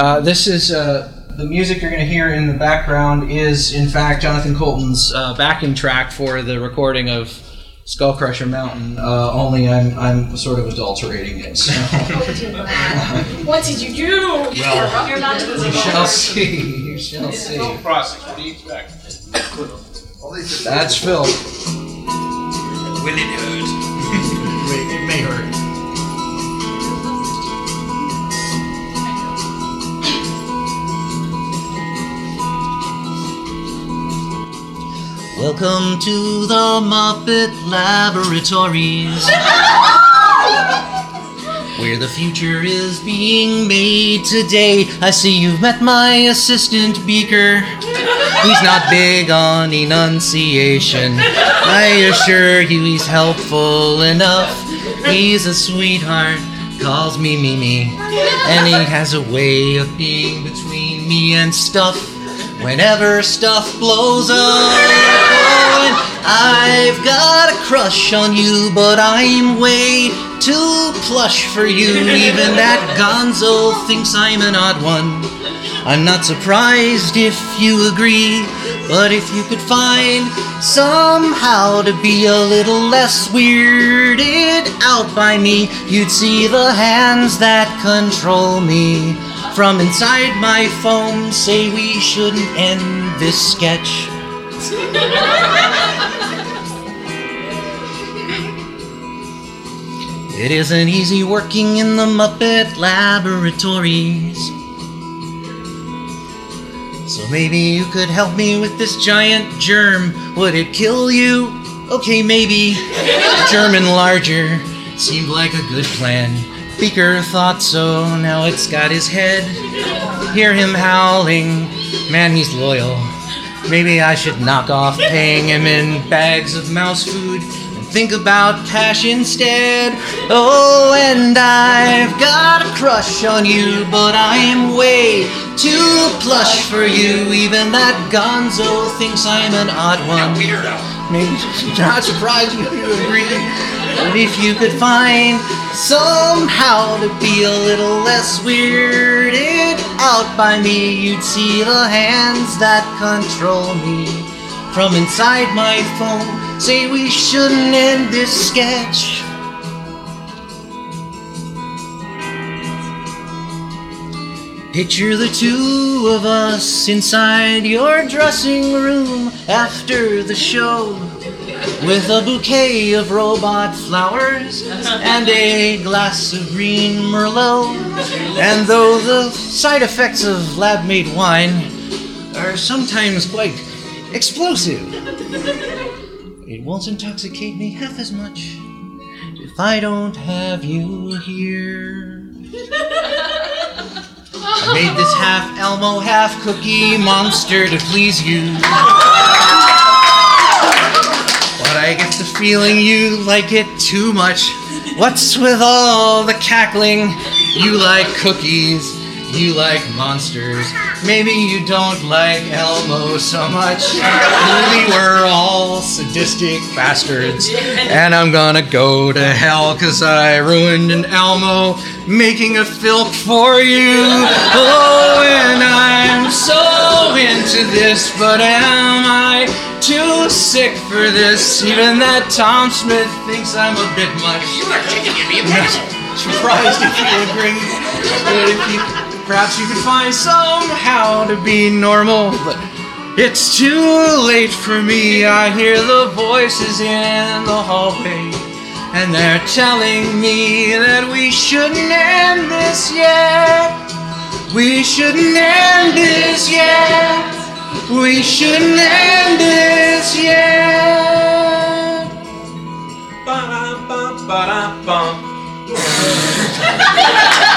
Uh, this is uh, the music you're going to hear in the background is, in fact, Jonathan Coulton's uh, backing track for the recording of Skull Crusher Mountain. Uh, only I'm I'm sort of adulterating it. So. what did you do? Well, You're not you shall see. You shall see. process. What do you expect? That's Phil. Will it hurt? Welcome to the Muppet Laboratories. Where the future is being made today. I see you've met my assistant Beaker. He's not big on enunciation. I assure you he's helpful enough. He's a sweetheart, calls me Mimi. And he has a way of being between me and stuff. Whenever stuff blows up, I've got a crush on you, but I'm way too plush for you. Even that gonzo thinks I'm an odd one. I'm not surprised if you agree, but if you could find somehow to be a little less weirded out by me, you'd see the hands that control me. From inside my phone, say we shouldn't end this sketch. It isn't easy working in the Muppet laboratories. So maybe you could help me with this giant germ. Would it kill you? Okay, maybe. Germ enlarger seemed like a good plan. Beaker thought so, now it's got his head. Hear him howling. Man, he's loyal. Maybe I should knock off paying him in bags of mouse food and think about cash instead. Oh, and I've got a crush on you, but I'm way too plush for you. Even that gonzo thinks I'm an odd one. Maybe not surprised if you agree. But if you could find somehow to be a little less weirded out by me, you'd see the hands that control me from inside my phone. Say we shouldn't end this sketch. Picture the two of us inside your dressing room after the show with a bouquet of robot flowers and a glass of green Merlot. And though the side effects of lab made wine are sometimes quite explosive, it won't intoxicate me half as much if I don't have you here. I made this half Elmo, half cookie monster to please you. But I get the feeling you like it too much. What's with all the cackling? You like cookies, you like monsters. Maybe you don't like Elmo so much. Maybe we're all sadistic bastards. And I'm gonna go to hell cause I ruined an Elmo making a filk for you. Oh, and I'm so into this, but am I too sick for this? Even that Tom Smith thinks I'm a bit much. You are kicking me, Surprised if you agree. But if you perhaps you could find somehow to be normal, but it's too late for me. I hear the voices in the hallway, and they're telling me that we shouldn't end this yet. We shouldn't end this yet. We shouldn't end this yet. Ba-dum, bum, ba-dum, bum.